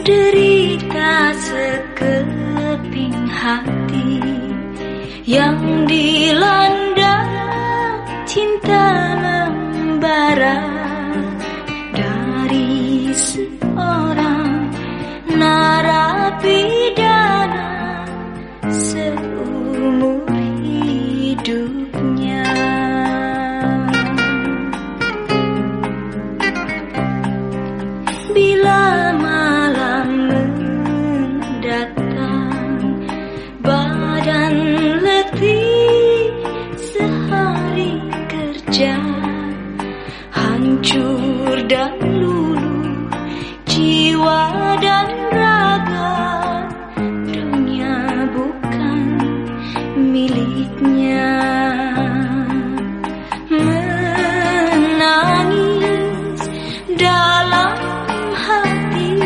Derita sekeping hati. Yang dilanda kerja Hancur dan luluh jiwa dan raga Dunia bukan miliknya. Menangis dalam hati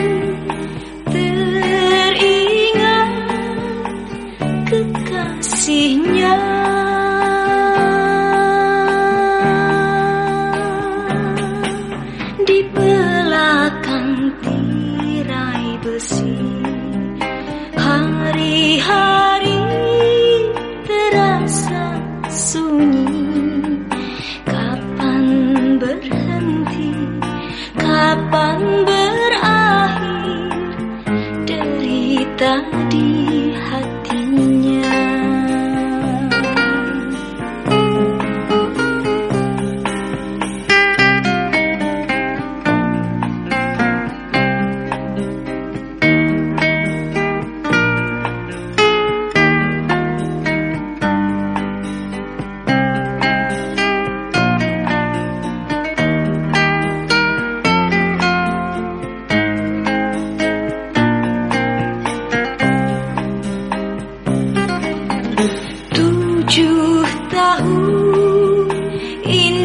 Teringat kekasihnya tirai besi. Hari-hari terasa sunyi. Kapan berhenti? Kapan berakhir? Derita di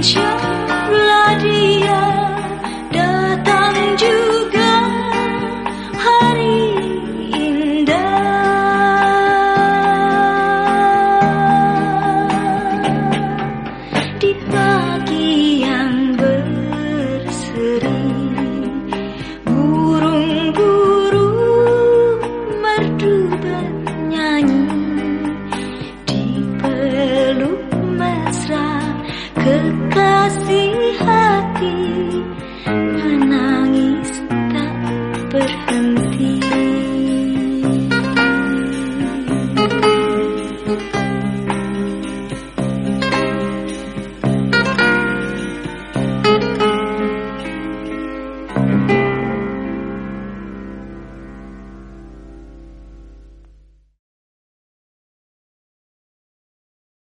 change